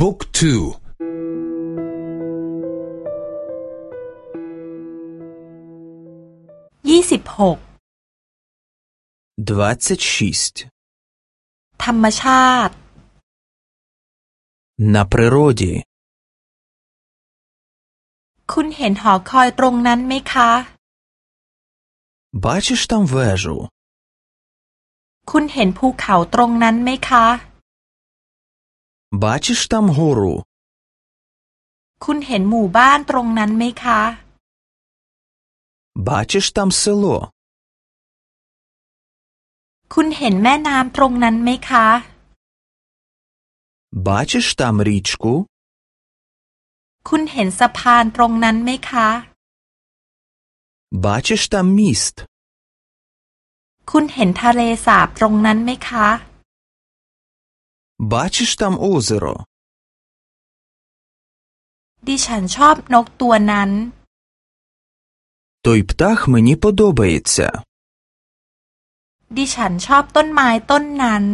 บุ๊กทูยี่สิบหก двадцать шість ธรรมชาติ на природі คุณเห็นหอคอยตรงนั้นไหมคะ бачиш там вежу คุณเห็นภูเขาตรงนั้นไหมคะ бачиш там гору คุณเห็นหมู่บ้านตรงนั้นไหมคะ бачиш там село คุณเห็นแม่น้ำตรงนั้นไหมคะ бачиш там річку คุณเห็นสะพานตรงนั้นไหมคะ бачиш там міст คุณเห็นทะเลสาบตรงนั้นไหมคะ бачиш там озеро ดิฉันชอบนกตัวนั้น той птах мені подобається ดิฉันชอบต้นไม้ต้นนั้น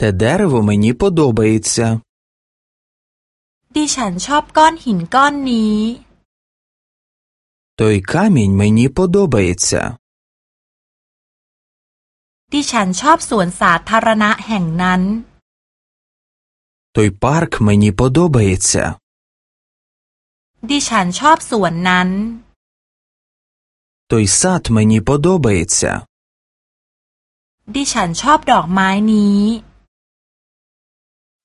те дерево мені подобається ดิฉันชอบก้อนหินก้อนนี้ той камінь мені подобається ดิฉันชอบสวนสาธารณะแห่งนั้น той парк мені подобається ดิฉันชอบสวนนั้น той сад мені подобається ดิฉันชอบดอกไม้นี้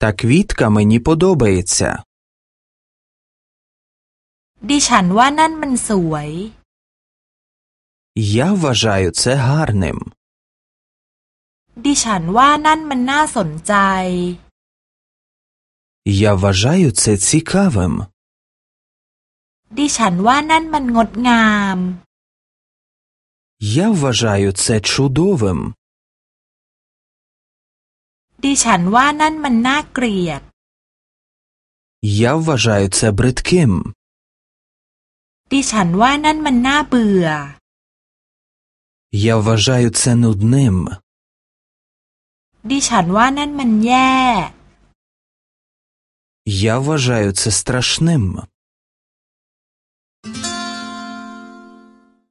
та квітка мені подобається ดิฉันว่านั่นมันสวย я вважаю це гарним ดิฉันว่านั่นมันน่าสนใจ я вважаю це цікавим ดิฉันว่านั่นมันงดงาม я вважаю це чудовим ดิฉันว่านั่นมันน่าเกลียด я вважаю це бридким ดิฉันว่านั่นมันน่าเบื่อ я вважаю це нудним ดิฉันว่านั่นมันแย่ я вважаю це страшним